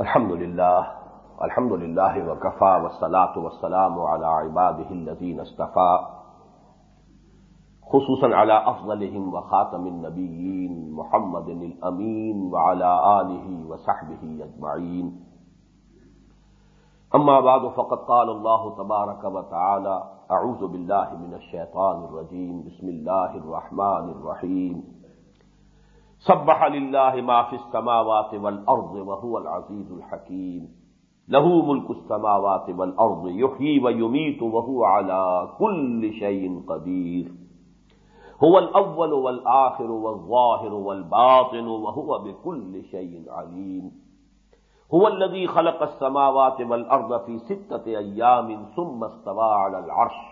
الحمد لله الحمد لله وكفى والصلاة والسلام على عباده الذين استفى خصوصا على أفضلهم وخاتم النبيين محمد الأمين وعلى آله وصحبه أجمعين أما بعد، فقد قال الله تبارك وتعالى أعوذ بالله من الشيطان الرجيم بسم الله الرحمن الرحيم سبح للہ ما فی السماوات والارض وهو العزیز الحکیم. له ملک السماوات والارض، یحیی ویمیت وهو على كل شيء قدیر. هو الاول والآخر والظاهر والباطن وهو بكل شيء عليم هو الذي خلق السماوات والارض في ستة ايام ثم استوى على العرش.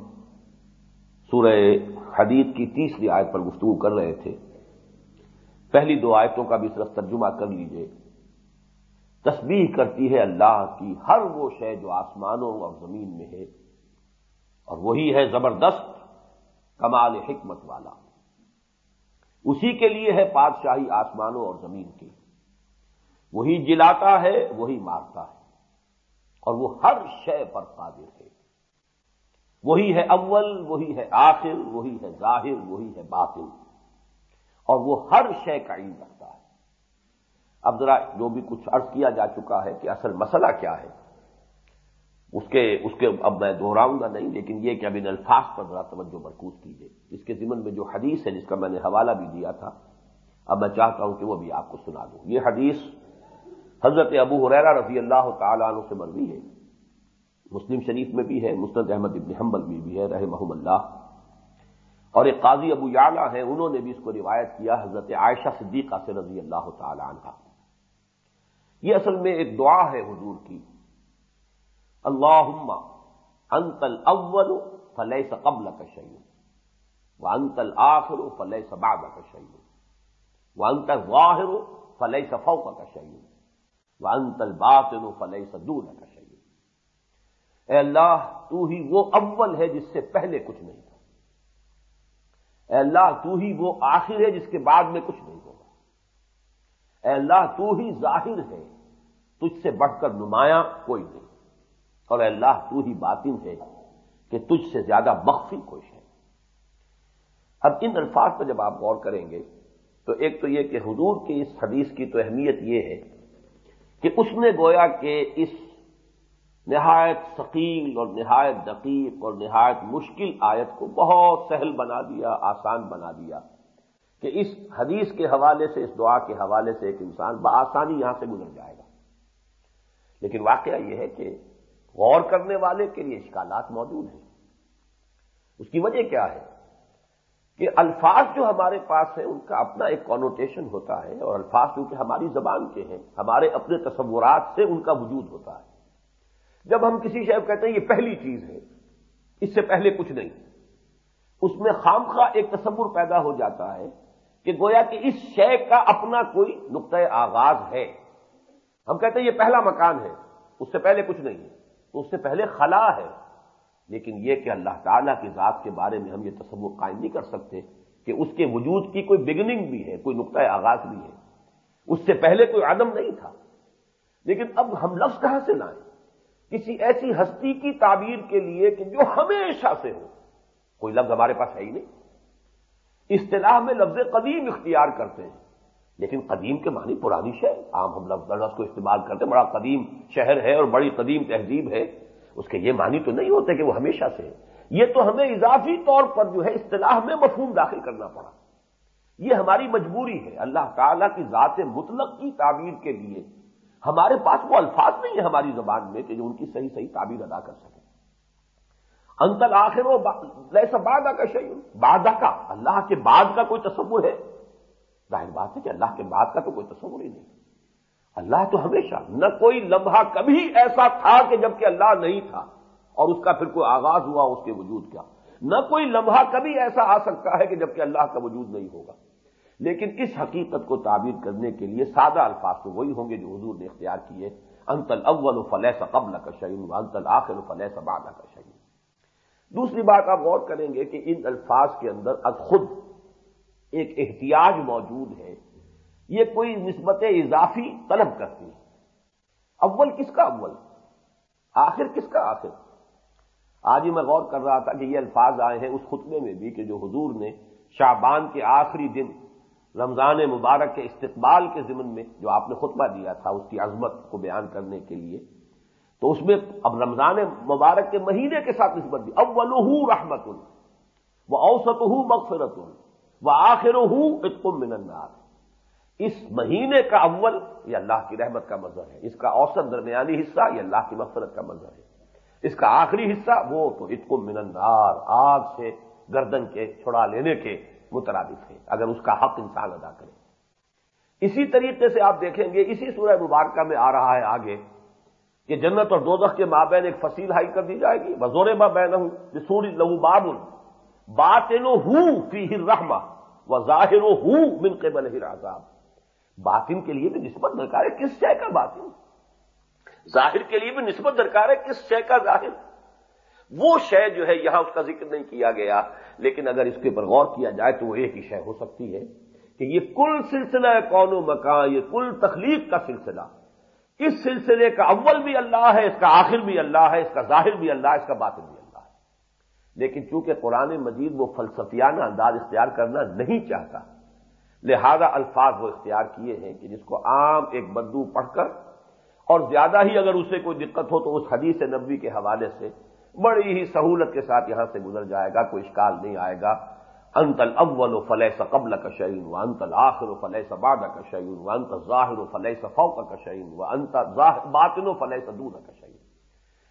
سورہ حدید کی تیسری آیت پر گفتگو کر رہے تھے۔ پہلی دو آیتوں کا بھی صرف ترجمہ کر لیجیے۔ تسبیح کرتی ہے اللہ کی ہر وہ شے جو آسمانوں اور زمین میں ہے۔ اور وہی ہے زبردست کمال حکمت والا۔ اسی کے لیے ہے پادشاہی آسمانوں اور زمین کی وہی جلاتا ہے، وہی مارتا ہے۔ اور وہ ہر شے پر قادر ہے۔ وہی ہے اول، وہی ہے آخر، وہی ہے ظاہر، وہی ہے باطن اور وہ ہر شے کا علم رکھتا ہے۔ اب ذرا جو بھی کچھ عرض کیا جا چکا ہے کہ اصل مسئلہ کیا ہے، اس کے اس کے اب میں دوہراؤں گا نہیں، لیکن یہ کہ اب ان الفاظ پر ذرا توجہ مرکوز کیجیے اس کے ذمن میں جو حدیث ہے، جس کا میں نے حوالہ بھی دیا تھا، اب میں چاہتا ہوں کہ وہ بھی آپ کو سنا دوں۔ یہ حدیث حضرت ابو حریرا رضی اللہ تعالیٰ عنہ سے مروی ہے۔ مسلم شریف میں بھی ہے، مسند احمد ابن حنبل میں بھی ہے رہ محمد اللہ۔ اور ایک قاضی ابو یعلا ہیں، انہوں نے بھی اس کو روایت کیا، حضرت عائشہ صدیقہ سے رضی اللہ تعالی عنہ۔ یہ اصل میں ایک دعا ہے حضور کی۔ اللہ انت الاول فلیس قبل کا شعیع و فلیس بعد کا شعیع و الظاہر فلیس فوق کا شعیع و الباطن فلیس دون کا اے اللہ، تو ہی وہ اول ہے جس سے پہلے کچھ نہیں تھا۔ اے اللہ، تو ہی وہ آخر ہے جس کے بعد میں کچھ نہیں ہوگا۔ اے اللہ، تو ہی ظاہر ہے، تجھ سے بڑھ کر نمایاں کوئی نہیں۔ اور اے اللہ، تو ہی باطن ہے کہ تجھ سے زیادہ مخفی کوئی ہے اب ان الفاظ پر جب آپ غور کریں گے، تو ایک تو یہ کہ حضور کی اس حدیث کی تو اہمیت یہ ہے کہ اس نے گویا کہ اس نہایت ثقیل اور نہایت دقیق اور نہایت مشکل آیت کو بہت سہل بنا دیا، آسان بنا دیا کہ اس حدیث کے حوالے سے، اس دعا کے حوالے سے ایک انسان بآسانی یہاں سے گزر جائے گا۔ لیکن واقعہ یہ ہے کہ غور کرنے والے کے لیے اشکالات موجود ہیں۔ اس کی وجہ کیا ہے؟ کہ الفاظ جو ہمارے پاس ہیں، ان کا اپنا ایک کانوٹیشن ہوتا ہے اور الفاظ کیونکہ ہماری زبان کے ہیں، ہمارے اپنے تصورات سے ان کا وجود ہوتا ہے۔ جب ہم کسی شہر کہتے ہیں یہ پہلی چیز ہے، اس سے پہلے کچھ نہیں۔ اس میں خام خواہ ایک تصور پیدا ہو جاتا ہے کہ گویا کہ اس شے کا اپنا کوئی نقطۂ آغاز ہے۔ ہم کہتے ہیں یہ پہلا مکان ہے، اس سے پہلے کچھ نہیں۔ ہے تو اس سے پہلے خلا ہے۔ لیکن یہ کہ اللہ تعالیٰ کی ذات کے بارے میں ہم یہ تصور قائم نہیں کر سکتے کہ اس کے وجود کی کوئی بگننگ بھی ہے، کوئی نقطۂ آغاز بھی ہے۔ اس سے پہلے کوئی عدم نہیں تھا۔ لیکن اب ہم لفظ کہاں سے لائیں؟ کسی ایسی ہستی کی تعبیر کے لیے کہ جو ہمیشہ سے ہو۔ کوئی لفظ ہمارے پاس ہے ہی نہیں۔ اصطلاح میں لفظ قدیم اختیار کرتے ہیں، لیکن قدیم کے معنی پرانی شہر عام ہم لفظ لفظ کو استعمال کرتے ہیں، بڑا قدیم شہر ہے اور بڑی قدیم تہذیب ہے۔ اس کے یہ معنی تو نہیں ہوتے کہ وہ ہمیشہ سے ہے یہ تو ہمیں اضافی طور پر جو ہے اصطلاح میں مفہوم داخل کرنا پڑا۔ یہ ہماری مجبوری ہے۔ اللہ تعالی کی ذات مطلق کی تعبیر کے لیے ہمارے پاس وہ الفاظ نہیں ہے ہماری زبان میں کہ جو ان کی صحیح صحیح تعبیر ادا کر سکے انتل آخر و لیسا بادہ کا شعی بادہ کا اللہ کے بعد کا کوئی تصور ہے؟ ظاہر بات ہے کہ اللہ کے بعد کا تو کوئی تصور ہی نہیں۔ اللہ تو ہمیشہ، نہ کوئی لمحہ کبھی ایسا تھا کہ جبکہ اللہ نہیں تھا۔ اور اس کا پھر کوئی آغاز ہوا اس کے وجود کیا نہ کوئی لمحہ کبھی ایسا آ سکتا ہے کہ جبکہ اللہ کا وجود نہیں ہوگا۔ لیکن اس حقیقت کو تعبیر کرنے کے لیے سادہ الفاظ تو وہی ہوں گے جو حضور نے اختیار کیے انتل اول و فلیس قبل کا شعین انتل آخر و فلیس بالا کا شعین دوسری بات آپ غور کریں گے کہ ان الفاظ کے اندر از خود ایک احتیاج موجود ہے۔ یہ کوئی نسبت اضافی طلب کرتی ہے۔ اول کس کا اول؟ آخر کس کا آخر؟ آج ہی میں غور کر رہا تھا کہ یہ الفاظ آئے ہیں اس خطبے میں بھی کہ جو حضور نے شعبان کے آخری دن رمضان مبارک کے استقبال کے ضمن میں جو آپ نے خطبہ دیا تھا اس کی عظمت کو بیان کرنے کے لیے، تو اس میں اب رمضان مبارک کے مہینے کے ساتھ نسبت دی۔ اول رحمت وہ اوسط ہوں مغفرت وہ آخر ہوں اتم من النار۔ اس مہینے کا اول یہ اللہ کی رحمت کا مظہر ہے۔ اس کا اوسط درمیانی حصہ یہ اللہ کی مغفرت کا مظہر ہے۔ اس کا آخری حصہ وہ تو اتکو منندار آگ سے گردن کے چھڑا لینے کے مترادف ہے، اگر اس کا حق انسان ادا کرے۔ اسی طریقے سے آپ دیکھیں گے، اسی سورہ مبارکہ میں آ رہا ہے آگے کہ جنت اور دوزخ کے مابین ایک فصیل ہائی کر دی جائے گی۔ بزور ماں بین ہوں سوری لہو بابل بات ہوں فی رحما و ظاہر ہوں من قبل عذاب باطن کے لیے بھی نسبت درکار ہے، کس شے کا باطن؟ ظاہر کے لیے بھی نسبت درکار ہے، کس شے کا ظاہر؟ وہ شے جو ہے یہاں اس کا ذکر نہیں کیا گیا، لیکن اگر اس کے اوپر غور کیا جائے تو وہ ایک ہی شے ہو سکتی ہے کہ یہ کل سلسلہ کون و مکان، یہ کل تخلیق کا سلسلہ۔ اس سلسلے کا اول بھی اللہ ہے، اس کا آخر بھی اللہ ہے، اس کا ظاہر بھی اللہ ہے، اس کا باطن بھی اللہ ہے۔ لیکن چونکہ قرآن مجید وہ فلسفیانہ انداز اختیار کرنا نہیں چاہتا، لہذا الفاظ وہ اختیار کیے ہیں کہ جس کو عام ایک بدو پڑھ کر، اور زیادہ ہی اگر اسے کوئی دقت ہو تو اس حدیث نبی کے حوالے سے بڑی ہی سہولت کے ساتھ یہاں سے گزر جائے گا، کوئی اشکال نہیں آئے گا۔ انتل اول و فلح قبل کا شعین و انتل آخر و فلح سبادہ کا شعین و انت ظاہر و فلح فوق کا شعین و انت باطن و فلح سدود کا شعین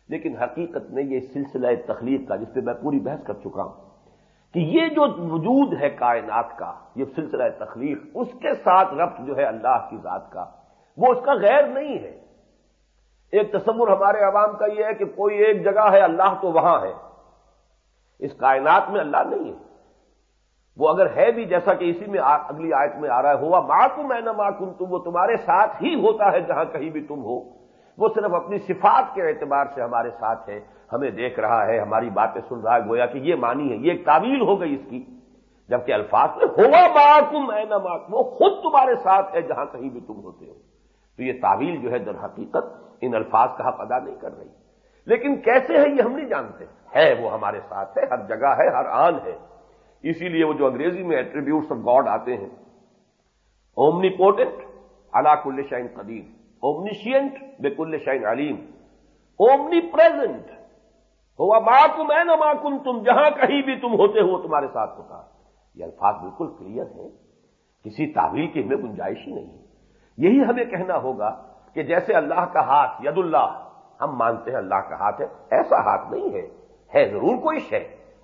لیکن حقیقت میں یہ سلسلہ تخلیق کا، جس پہ میں پوری بحث کر چکا ہوں، کہ یہ جو وجود ہے کائنات کا، یہ سلسلہ تخلیق، اس کے ساتھ ربط جو ہے اللہ کی ذات کا، وہ اس کا غیر نہیں ہے۔ ایک تصور ہمارے عوام کا یہ ہے کہ کوئی ایک جگہ ہے، اللہ تو وہاں ہے۔ اس کائنات میں اللہ نہیں ہے۔ وہ اگر ہے بھی جیسا کہ اسی میں اگلی آیت میں آ رہا ہے، ہوا ماں کو میں نہ ماں کن تم وہ تمہارے ساتھ ہی ہوتا ہے جہاں کہیں بھی تم ہو۔ وہ صرف اپنی صفات کے اعتبار سے ہمارے ساتھ ہے۔ ہمیں دیکھ رہا ہے، ہماری باتیں سن رہا ہے، گویا کہ یہ مانی ہے، یہ ایک تعویل ہو گئی اس کی۔ جبکہ الفاظ میں، ہوا ماکم اے نہ وہ خود تمہارے ساتھ ہے جہاں کہیں بھی تم ہوتے ہو۔ تو یہ تعویل جو ہے در حقیقت ان الفاظ کا حق ادا نہیں کر رہی۔ لیکن کیسے ہے یہ ہم نہیں جانتے۔ ہے وہ ہمارے ساتھ ہے، ہر جگہ ہے، ہر آن ہے۔ اسی لیے وہ جو انگریزی میں ایٹریبیوٹس آف گاڈ آتے ہیں۔ اومنی پوٹنٹ اللہ کل شائن قدیم اومنیشینٹ بے کل شائن علیم۔ اومنی پریزنٹ ہوا ماں تم ہے نہ ماں تم جہاں کہیں بھی تم ہوتے ہو تمہارے ساتھ ہوتا۔ یہ الفاظ بالکل کلیئر ہے کسی تعویل کی ہمیں گنجائش ہی نہیں۔ ہے یہی ہمیں کہنا ہوگا کہ جیسے اللہ کا ہاتھ ید اللہ، ہم مانتے ہیں اللہ کا ہاتھ ہے، ایسا ہاتھ نہیں ہے۔ ہے ضرور کوئی شے،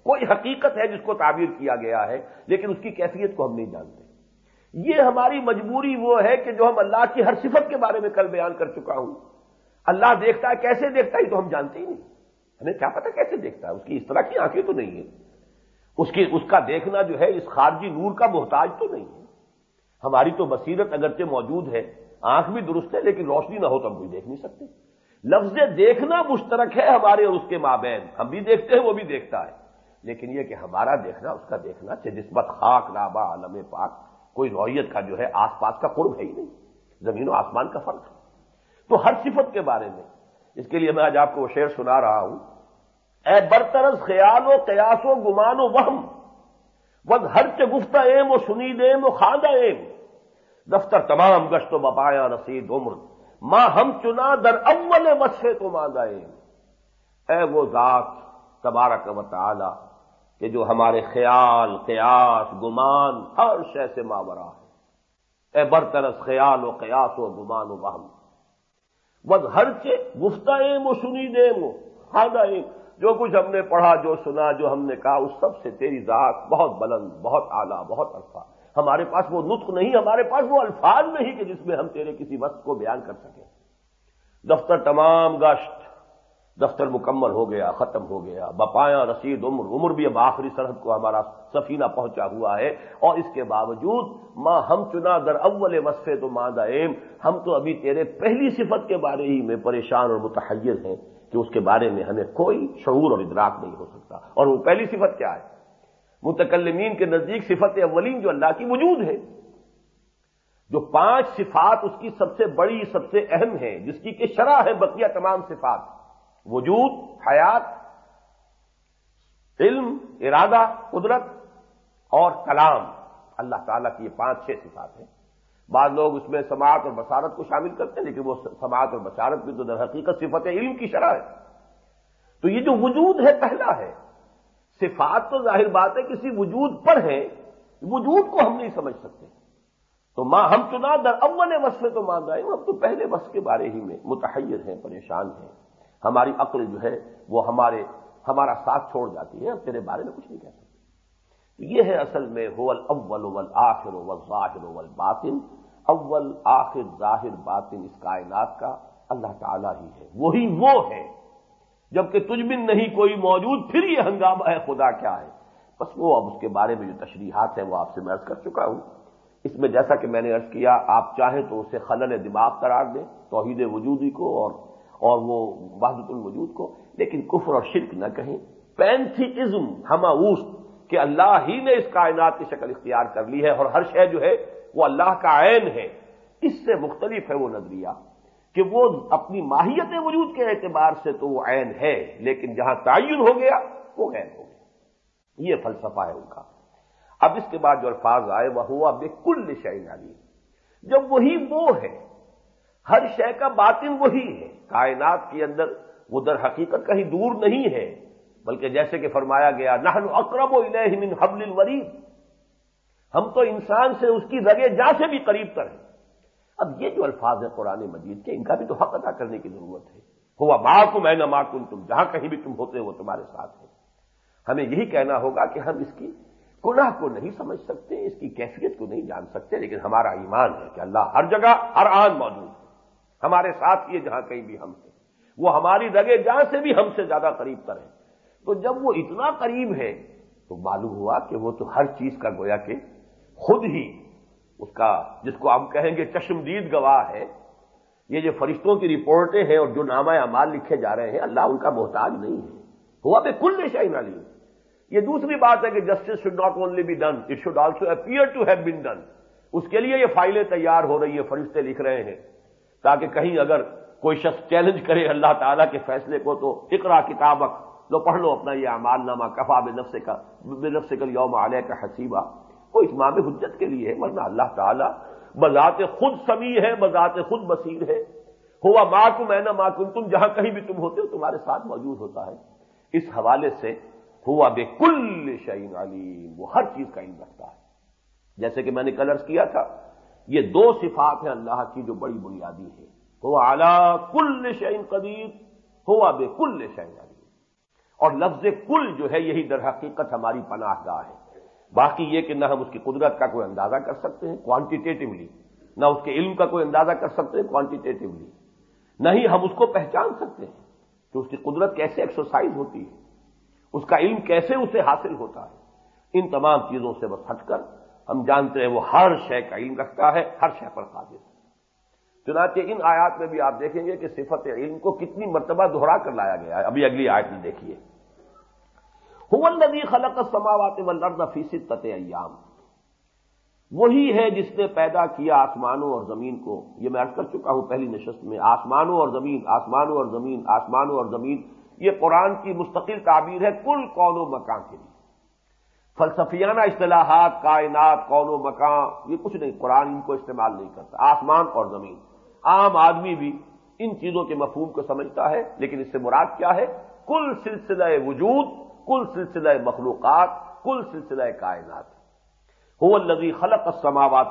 کوئی حقیقت ہے جس کو تعبیر کیا گیا ہے، لیکن اس کی کیفیت کو ہم نہیں جانتے۔ یہ ہماری مجبوری وہ ہے کہ جو ہم اللہ کی ہر صفت کے بارے میں کل بیان کر چکا ہوں۔ اللہ دیکھتا ہے، کیسے دیکھتا ہے تو ہم جانتے ہی نہیں۔ ہمیں کیا پتا کیسے دیکھتا ہے؟ اس کی اس طرح کی آنکھیں تو نہیں ہیں۔ اس کی، اس کا دیکھنا جو ہے، اس خارجی نور کا محتاج تو نہیں ہے۔ ہماری تو بصیرت اگرچہ موجود ہے، آنکھ بھی درست ہے، لیکن روشنی نہ ہو تو ہم کوئی دیکھ نہیں سکتے۔ لفظ دیکھنا مشترک ہے ہمارے اور اس کے مابین۔ ہم بھی دیکھتے ہیں، وہ بھی دیکھتا ہے۔ لیکن یہ کہ ہمارا دیکھنا، اس کا دیکھنا نسبت خاک رابا عالم پاک، کوئی رویت کا جو ہے، آس پاس کا قرب ہے ہی نہیں۔ زمین و آسمان کا فرق ہے۔ تو ہر صفت کے بارے میں، اس کے لیے میں آج آپ کو وہ شعر سنا رہا ہوں۔ اے برطرز خیال و قیاس و گمان و وہم ود ہر کے گفتہ ایم و سنید ایم و خاندہ ایم۔ دفتر تمام گشت و بپایا رسید عمر۔ ماں ہم چنا در اول وصفے تو ماندہ ایم اے وہ ذات تبارک و تعالی کہ جو ہمارے خیال، قیاس، گمان، ہر شے سے ماورا ہے۔ اے برطرس خیال و قیاس و گمان و وہم۔ بس ہر کے گفتہ و سنی دے وہ۔ ہاں جو کچھ ہم نے پڑھا، جو سنا، جو ہم نے کہا، اس سب سے تیری ذات بہت بلند، بہت اعلیٰ، بہت عرفہ ہمارے پاس وہ نطق نہیں، ہمارے پاس وہ الفاظ نہیں کہ جس میں ہم تیرے کسی وقت کو بیان کر سکیں۔ دفتر تمام گشت، دفتر مکمل ہو گیا، ختم ہو گیا۔ بپایا، رسید، عمر عمر بھی اب آخری سرحد کو ہمارا سفینہ پہنچا ہوا ہے۔ اور اس کے باوجود ماں ہم چنا در اول وصفے تو ماں دائم، ہم تو ابھی تیرے پہلی صفت کے بارے ہی میں پریشان اور متحیر ہیں کہ اس کے بارے میں ہمیں کوئی شعور اور ادراک نہیں ہو سکتا۔ اور وہ پہلی صفت کیا ہے؟ متکلمین کے نزدیک صفت اولین جو اللہ کی وجود ہے، جو پانچ صفات اس کی سب سے بڑی، سب سے اہم ہے جس کی کہ شرح ہے بقیہ تمام صفات۔ وجود، حیات، علم، ارادہ، قدرت اور کلام۔ اللہ تعالیٰ کی یہ پانچ چھ صفات ہیں۔ بعض لوگ اس میں سماعت اور بصارت کو شامل کرتے ہیں، لیکن وہ سماعت اور بصارت بھی تو در حقیقت صفت علم کی شرح ہے۔ تو یہ جو وجود ہے، پہلا ہے۔ صفات تو ظاہر بات ہے کسی وجود پر ہے وجود کو ہم نہیں سمجھ سکتے۔ تو ماں ہم چنا در اول وصف تو مان رہے ہم تو پہلے وصف کے بارے ہی میں متحیر ہیں، پریشان ہیں۔ ہماری عقل جو ہے، وہ ہمارے، ہمارا ساتھ چھوڑ جاتی ہے، ہم تیرے بارے میں کچھ نہیں کہہ سکتے۔ یہ ہے اصل میں ہو اول اول آخر اول ظاہر اول باطن اول، آخر، ظاہر، باطن اس کائنات کا اللہ تعالی ہی ہے۔ وہی وہ ہے جبکہ تجھ بن نہیں کوئی موجود، پھر یہ ہنگامہ ہے، خدا کیا ہے؟ بس وہ اب اس کے بارے میں جو تشریحات ہیں، وہ آپ سے میں کر چکا ہوں۔ اس میں جیسا کہ میں نے ارض کیا، آپ چاہیں تو اسے خلل دماغ قرار دیں، توحید وجودی کو اور اور وہ وحدت الوجود کو۔ لیکن کفر اور شرک نہ کہیں۔ پینتھیزم ہما کہ اللہ ہی نے اس کائنات کی شکل اختیار کر لی ہے اور ہر شے جو ہے، وہ اللہ کا عین ہے۔ اس سے مختلف ہے وہ نظریہ۔ کہ وہ اپنی ماہیت وجود کے اعتبار سے تو وہ عین ہے، لیکن جہاں تعین ہو گیا، وہ غیر ہو گیا۔ یہ فلسفہ ہے ان کا۔ اب اس کے بعد جو الفاظ آئے وہ ہوا بے کل شعین علی جب وہی وہ ہے، ہر شے کا باطن وہی ہے۔ کائنات کے اندر وہ در حقیقت کہیں دور نہیں ہے، بلکہ جیسے کہ فرمایا گیا نہن اکرم و من حبل الورید۔ ہم تو انسان سے اس کی رگے جا سے بھی قریب تر ہیں۔ اب یہ جو الفاظ ہیں قرآن مجید کے، ان کا بھی تو حق ادا کرنے کی ضرورت ہے۔ ہوا ماں کو میں نہ تم جہاں کہیں بھی تم ہوتے وہ تمہارے ساتھ ہے ہمیں یہی کہنا ہوگا کہ ہم اس کی گناہ کو نہیں سمجھ سکتے، اس کی کیفیت کو نہیں جان سکتے، لیکن ہمارا ایمان ہے کہ اللہ ہر جگہ، ہر آن موجود ہے۔ ہمارے ساتھ یہ جہاں کہیں بھی ہم ہیں وہ ہماری رگے جہاں سے بھی ہم سے زیادہ قریب تر ہے تو جب وہ اتنا قریب ہے تو معلوم ہوا کہ وہ تو ہر چیز کا گویا کہ خود ہی اس کا جس کو ہم کہیں گے چشمدید گواہ ہے، یہ جو فرشتوں کی رپورٹیں ہیں اور جو نامہ اعمال لکھے جا رہے ہیں، اللہ ان کا محتاج نہیں ہے۔ ہوا بے کل شاہی علی یہ دوسری بات ہے کہ justice should not only be done it should also appear to have been done اس کے لیے یہ فائلیں تیار ہو رہی ہیں، فرشتے لکھ رہے ہیں۔ تاکہ کہیں اگر کوئی شخص چیلنج کرے اللہ تعالیٰ کے فیصلے کو، تو اقرا کتابک، لو پڑھ لو اپنا یہ اعمال نامہ، کفا بے نفس کا بے نفس کل یوم علیہ کا حسیبہ۔ وہ اتمام حجت کے لیے ہے، ورنہ اللہ تعالیٰ بذات خود سمی ہے، بذات خود بصیر ہے۔ ہوا ماں کو میں نہ ماں کم تم جہاں کہیں بھی تم ہوتے ہو، تمہارے ساتھ موجود ہوتا ہے۔ اس حوالے سے ہوا بے کل شعین علیم، وہ ہر چیز کا علم رکھتا ہے۔ جیسے کہ میں نے کلرس کیا تھا، یہ دو صفات ہیں اللہ کی جو بڑی بنیادی ہے ہوا اعلی کل شعین قدیر، ہوا بے کل شعین علیم۔ اور لفظ کل جو ہے، یہی در حقیقت ہماری پناہ گاہ ہے۔ باقی یہ کہ نہ ہم اس کی قدرت کا کوئی اندازہ کر سکتے ہیں کوانٹیٹیولی نہ اس کے علم کا کوئی اندازہ کر سکتے ہیں کوانٹیٹیولی نہ ہی ہم اس کو پہچان سکتے ہیں کہ اس کی قدرت کیسے ایکسرسائز ہوتی ہے، اس کا علم کیسے اسے حاصل ہوتا ہے۔ ان تمام چیزوں سے بس ہٹ کر ہم جانتے ہیں وہ ہر شے کا علم رکھتا ہے، ہر شے پر قابل ہے۔ چنانچہ ان آیات میں بھی آپ دیکھیں گے کہ صفت علم کو کتنی مرتبہ دوہرا کر لایا گیا ہے۔ ابھی اگلی آیت میں دیکھیے۔ ندی خلق سماوات والارض فی ستت ایام۔ وہی ہے جس نے پیدا کیا آسمانوں اور زمین کو۔ یہ میں عرض کر چکا ہوں پہلی نشست میں۔ آسمانوں اور زمین، آسمانوں اور زمین، آسمانوں اور زمین۔ یہ قرآن کی مستقل تعبیر ہے کل کون و مکان کے لیے۔ فلسفیانہ اصطلاحات، کائنات، کون و مکان، یہ کچھ نہیں، قرآن ان کو استعمال نہیں کرتا۔ آسمان اور زمین۔ عام آدمی بھی ان چیزوں کے مفہوم کو سمجھتا ہے، لیکن اس سے مراد کیا ہے؟ کل سلسلہ وجود کل سلسلہ مخلوقات، کل سلسلہ کائنات۔ ہو لگی خلق سماوات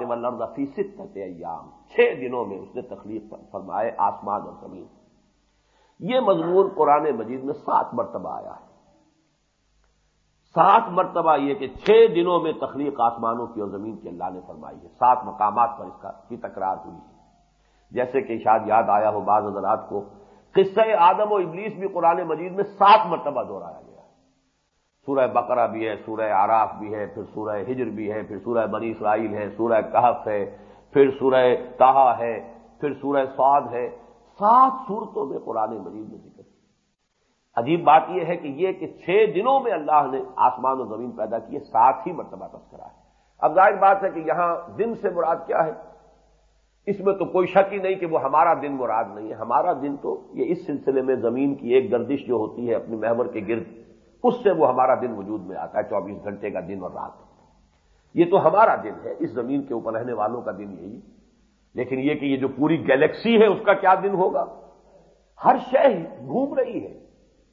فی ستت ایام۔ چھ دنوں میں اس نے تخلیق فرمائے آسمان اور زمین۔ یہ مضمون قرآن مجید میں سات مرتبہ آیا ہے۔ سات مرتبہ یہ کہ چھ دنوں میں تخلیق آسمانوں کی اور زمین کی اللہ نے فرمائی ہے۔ سات مقامات پر اس کا کی تکرار ہوئی ہے۔ جیسے کہ شاید یاد آیا ہو بعض حضرات کو، قصہ آدم و ابلیس بھی قرآن مجید میں سات مرتبہ دہرایا گیا۔ سورہ بقرہ بھی ہے، سورہ آراف بھی ہے، پھر سورہ ہجر بھی ہے، پھر سورہ بنی اسرائیل ہے، سورہ کہف ہے، پھر سورہ تاہا ہے، پھر سورہ سعد ہے۔ سات صورتوں میں قرآن مجید میں ذکر عجیب بات یہ ہے کہ یہ کہ چھ دنوں میں اللہ نے آسمان و زمین پیدا کیے، سات ہی مرتبہ تذکرہ ہے۔ اب ظاہر بات ہے کہ یہاں دن سے مراد کیا ہے؟ اس میں تو کوئی شک ہی نہیں کہ وہ ہمارا دن مراد نہیں ہے۔ ہمارا دن تو یہ اس سلسلے میں زمین کی ایک گردش جو ہوتی ہے، اپنی محور کے گرد۔ اس سے وہ ہمارا دن وجود میں آتا ہے، چوبیس گھنٹے کا دن اور رات۔ یہ تو ہمارا دن ہے، اس زمین کے اوپر رہنے والوں کا دن یہی۔ لیکن یہ کہ یہ جو پوری گیلیکسی ہے، اس کا کیا دن ہوگا؟ ہر شہ گھوم رہی ہے۔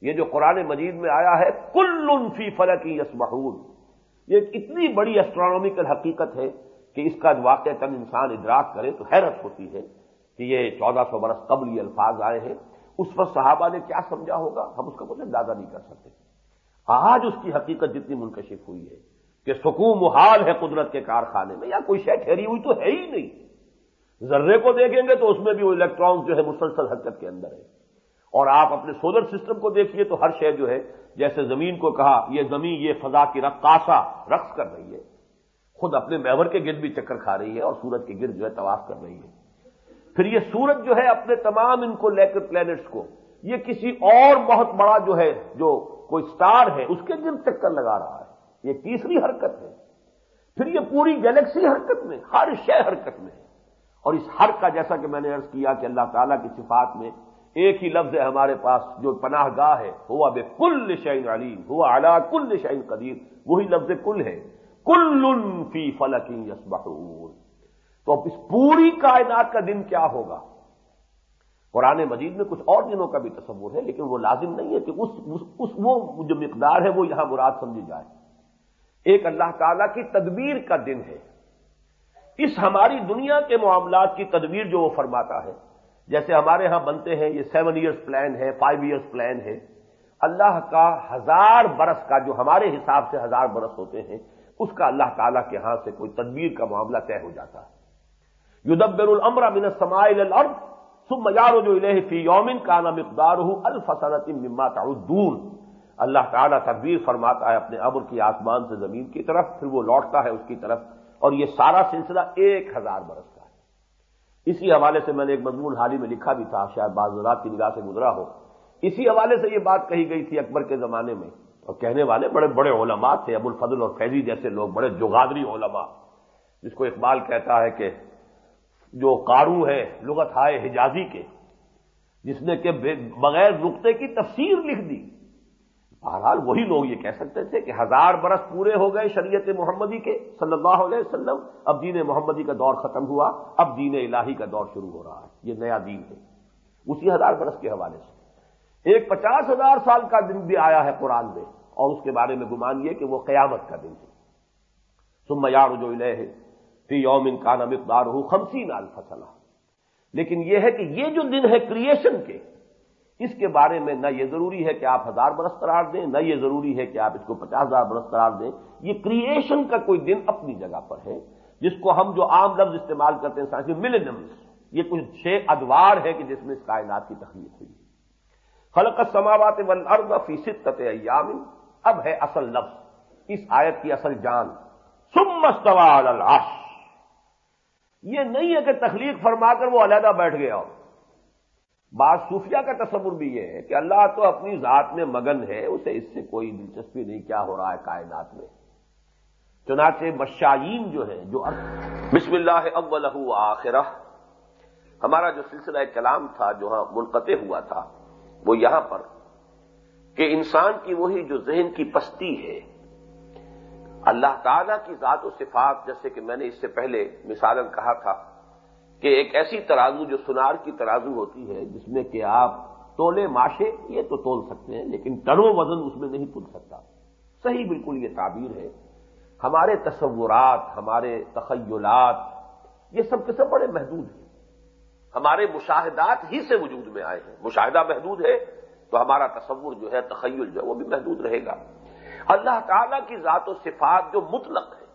یہ جو قرآن مجید میں آیا ہے، کل فی فلکی یس یہ اتنی بڑی اسٹرانومیکل حقیقت ہے کہ اس کا واقع تن انسان ادراک کرے تو حیرت ہوتی ہے کہ یہ چودہ سو برس قبل یہ الفاظ آئے ہیں۔ اس وقت صحابہ نے کیا سمجھا ہوگا؟ ہم اس کا کچھ اندازہ نہیں کر سکتے۔ آج اس کی حقیقت جتنی منکشف ہوئی ہے کہ سکون محال ہے قدرت کے کارخانے میں، یا کوئی شے ٹھہری ہوئی تو ہے ہی نہیں۔ ذرے کو دیکھیں گے تو اس میں بھی وہ الیکٹرانس جو ہے مسلسل حرکت کے اندر ہے اور آپ اپنے سولر سسٹم کو دیکھیے تو ہر شے جو ہے، جیسے زمین کو کہا، یہ زمین، یہ فضا کی رقاصا رقص کر رہی ہے۔ خود اپنے میور کے گرد بھی چکر کھا رہی ہے اور سورج کے گرد جو ہے طواف کر رہی ہے۔ پھر یہ سورج جو ہے اپنے تمام ان کو لے کر پلانٹس کو، یہ کسی اور بہت بڑا جو ہے، جو کوئی سٹار ہے، اس کے گرد چکر لگا رہا ہے۔ یہ تیسری حرکت ہے۔ پھر یہ پوری گیلیکسی حرکت میں، ہر شے حرکت میں ہے۔ اور اس ہر کا جیسا کہ میں نے ارض کیا کہ اللہ تعالیٰ کی صفات میں ایک ہی لفظ ہے ہمارے پاس، جو پناہ گاہ ہے، ہوا بے کل شعین علیم، ہوا اعلیٰ کل شعین قدیر۔ وہی لفظ کل ہے۔ کل فی فلکی یسبحون۔ تو اب اس پوری کائنات کا دن کیا ہوگا؟ قرآن مجید میں کچھ اور دنوں کا بھی تصور ہے لیکن وہ لازم نہیں ہے کہ اس, اس, اس وہ جو مقدار ہے وہ یہاں مراد سمجھی جائے۔ ایک اللہ تعالی کی تدبیر کا دن ہے۔ اس ہماری دنیا کے معاملات کی تدبیر جو وہ فرماتا ہے۔ جیسے ہمارے ہاں بنتے ہیں یہ سیون ایئرس پلان ہے فائیو ایئرس پلان ہے۔ اللہ کا ہزار برس کا جو ہمارے حساب سے ہزار برس ہوتے ہیں اس کا اللہ تعالیٰ کے ہاں سے کوئی تدبیر کا معاملہ طے ہو جاتا ہے۔ یدبر الامر من السماء الارض ثم يعرج اليه في يوم كان مقداره الف سنه مما تعدون۔ اللہ تعالیٰ تدبیر فرماتا ہے اپنے امر کی آسمان سے زمین کی طرف، پھر وہ لوٹتا ہے اس کی طرف، اور یہ سارا سلسلہ ایک ہزار برس کا ہے۔ اسی حوالے سے میں نے ایک مضمون حال ہی میں لکھا بھی تھا، شاید بعض رات کی نگاہ سے گزرا ہو۔ اسی حوالے سے یہ بات کہی گئی تھی اکبر کے زمانے میں۔ اور کہنے والے بڑے بڑے علماء تھے ابو الفضل اور فیضی جیسے لوگ، بڑے جغادری علماء، جس کو اقبال کہتا ہے کہ جو کارو ہے، لغت ہائے حجازی کے، جس نے کہ بغیر نقطے کی تفسیر لکھ دی۔ بہرحال وہی لوگ یہ کہہ سکتے تھے کہ ہزار برس پورے ہو گئے شریعت محمدی کے، صلی اللہ علیہ وسلم۔ اب دین محمدی کا دور ختم ہوا، اب دین الہی کا دور شروع ہو رہا ہے۔ یہ نیا دین ہے۔ اسی ہزار برس کے حوالے سے۔ ایک پچاس ہزار سال کا دن بھی آیا ہے قرآن میں، اور اس کے بارے میں گمان یہ کہ وہ قیامت کا دن ہے۔ سم یار جو ہے فی یوم ان کا مقدار ہو خمسی نال فصلہ لیکن یہ ہے کہ یہ جو دن ہے کریشن کے، اس کے بارے میں نہ یہ ضروری ہے کہ آپ ہزار برس قرار دیں، نہ یہ ضروری ہے کہ آپ اس کو پچاس ہزار برس قرار دیں۔ یہ کریشن کا کوئی دن اپنی جگہ پر ہے، جس کو ہم جو عام لفظ استعمال کرتے ہیں سائنس ملینمس یہ کچھ چھ ادوار ہے کہ جس میں اس کائنات کی تخلیق ہوئی۔ خلق سماوات والارض فی ستت ایام۔ اب ہے اصل لفظ، اس آیت کی اصل جان۔ سم العرش۔ یہ نہیں ہے کہ تخلیق فرما کر وہ علیحدہ بیٹھ گیا ہو۔ بعض صوفیہ کا تصور بھی یہ ہے کہ اللہ تو اپنی ذات میں مگن ہے، اسے اس سے کوئی دلچسپی نہیں کیا ہو رہا ہے کائنات میں۔ چنانچہ مشائین جو ہے جو بسم اللہ اول آخرہ، ہمارا جو سلسلہ کلام تھا، جو ہاں منقطع ہوا تھا، وہ یہاں پر کہ انسان کی وہی جو ذہن کی پستی ہے اللہ تعالی کی ذات و صفات، جیسے کہ میں نے اس سے پہلے مثالن کہا تھا، کہ ایک ایسی ترازو جو سنار کی ترازو ہوتی ہے، جس میں کہ آپ تولے ماشے، یہ تو تول سکتے ہیں، لیکن ٹنو وزن اس میں نہیں تل سکتا۔ صحیح بالکل یہ تعبیر ہے۔ ہمارے تصورات، ہمارے تخیلات، یہ سب کے سب بڑے محدود ہیں۔ ہمارے مشاہدات ہی سے وجود میں آئے ہیں۔ مشاہدہ محدود ہے تو ہمارا تصور جو ہے، تخیل جو ہے، وہ بھی محدود رہے گا۔ اللہ تعالی کی ذات و صفات جو مطلق ہے،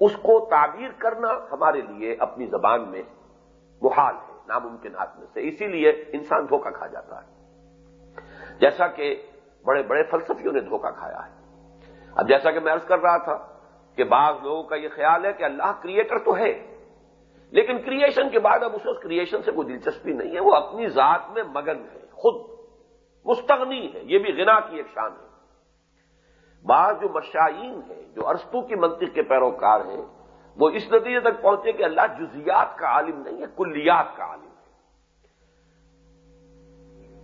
اس کو تعبیر کرنا ہمارے لیے اپنی زبان میں محال ہے ناممکنات میں سے۔ اسی لیے انسان دھوکہ کھا جاتا ہے۔ جیسا کہ بڑے بڑے فلسفیوں نے دھوکہ کھایا ہے۔ اب جیسا کہ میں عرض کر رہا تھا کہ بعض لوگوں کا یہ خیال ہے کہ اللہ کریٹر تو ہے، لیکن کریشن کے بعد اب اسے اس کریشن سے کوئی دلچسپی نہیں ہے۔ وہ اپنی ذات میں مگن ہے، خود مستغنی ہے۔ یہ بھی غنا کی ایک شان ہے۔ بعض جو مشائین ہیں، جو ارستو کی منطق کے پیروکار ہیں، وہ اس نتیجے تک پہنچے کہ اللہ جزیات کا عالم نہیں ہے، کلیات کا عالم ہے۔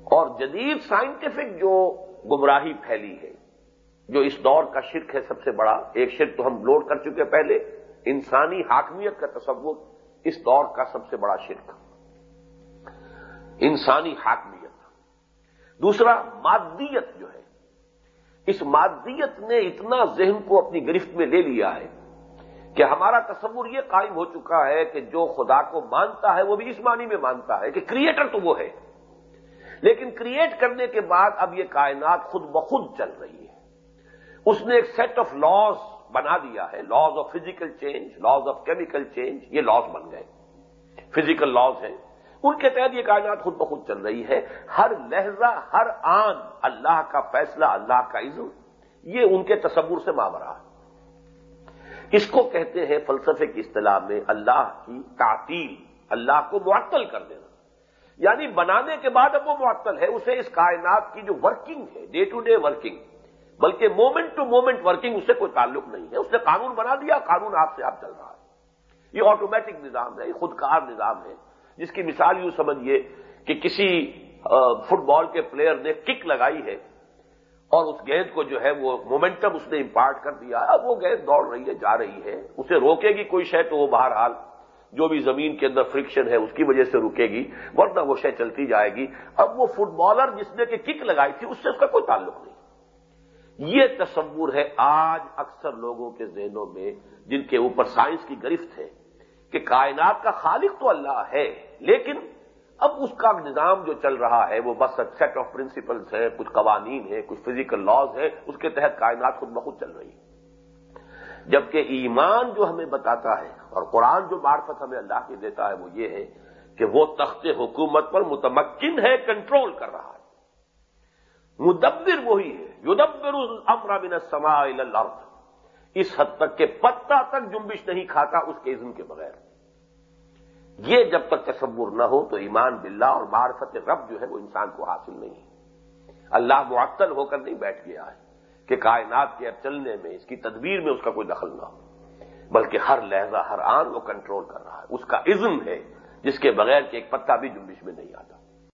اور جدید سائنٹیفک جو گمراہی پھیلی ہے، جو اس دور کا شرک ہے سب سے بڑا، ایک شرک تو ہم لوڈ کر چکے پہلے، انسانی حاکمیت کا تصور اس دور کا سب سے بڑا شرک انسانی حاکمیت۔ دوسرا، مادیت جو ہے اس مادیت نے اتنا ذہن کو اپنی گرفت میں لے لیا ہے کہ ہمارا تصور یہ قائم ہو چکا ہے کہ جو خدا کو مانتا ہے وہ بھی اس معنی میں مانتا ہے کہ کریٹر تو وہ ہے۔ لیکن کریٹ کرنے کے بعد اب یہ کائنات خود بخود چل رہی ہے۔ اس نے ایک سیٹ آف لاز بنا دیا ہے۔ Laws of physical change laws of chemical change یہ لاز بن گئے۔ فزیکل لاز ہیں۔ ان کے تحت یہ کائنات خود بخود چل رہی ہے۔ ہر لہجہ، ہر آن اللہ کا فیصلہ، اللہ کا عزم، یہ ان کے تصور سے ماورا ہے۔ اس کو کہتے ہیں فلسفے کی اصطلاح میں اللہ کی تعطیل، اللہ کو معطل کر دینا۔ یعنی بنانے کے بعد اب وہ معطل ہے، اسے اس کائنات کی جو ورکنگ ہے ڈے ٹو ڈے ورکنگ بلکہ مومنٹ ٹو مومنٹ ورکنگ اس سے کوئی تعلق نہیں ہے۔ اس نے قانون بنا دیا، قانون آپ سے آپ چل رہا ہے۔ یہ آٹومیٹک نظام ہے، یہ خودکار نظام ہے۔ جس کی مثال یوں سمجھیے کہ کسی فٹ بال کے پلیئر نے کک لگائی ہے اور اس گیند کو جو ہے وہ مومنٹم اس نے امپارٹ کر دیا اب وہ گیند دوڑ رہی ہے، جا رہی ہے، اسے روکے گی کوئی شے تو وہ بہرحال جو بھی زمین کے اندر فرکشن ہے اس کی وجہ سے رکے گی، ورنہ وہ شے چلتی جائے گی۔ اب وہ فٹ بالر جس نے کہ کک لگائی تھی، اس سے اس کا کوئی تعلق نہیں۔ یہ تصور ہے آج اکثر لوگوں کے ذہنوں میں جن کے اوپر سائنس کی گرفت ہے۔ کہ کائنات کا خالق تو اللہ ہے، لیکن اب اس کا نظام جو چل رہا ہے، وہ بس سیٹ آف پرنسپلس ہے کچھ قوانین ہے کچھ فزیکل لاز ہے اس کے تحت کائنات خود بخود چل رہی ہے۔ جبکہ ایمان جو ہمیں بتاتا ہے اور قرآن جو معرفت ہمیں اللہ کی دیتا ہے، وہ یہ ہے کہ وہ تخت حکومت پر متمکن ہے کنٹرول کر رہا ہے۔ مدبر وہی ہے، یدبر الامر من السماء الى الارض۔ اس حد تک کہ پتا تک جنبش نہیں کھاتا اس کے اذن کے بغیر۔ یہ جب تک تصور نہ ہو تو ایمان باللہ اور معرفت رب جو ہے وہ انسان کو حاصل نہیں اللہ معطل ہو کر نہیں بیٹھ گیا ہے کہ کائنات کے اب چلنے میں، اس کی تدبیر میں اس کا کوئی دخل نہ ہو۔ بلکہ ہر لہجہ ہر آن وہ کنٹرول کر رہا ہے۔ اس کا عزم ہے جس کے بغیر کہ ایک پتا بھی جنبش میں نہیں آتا۔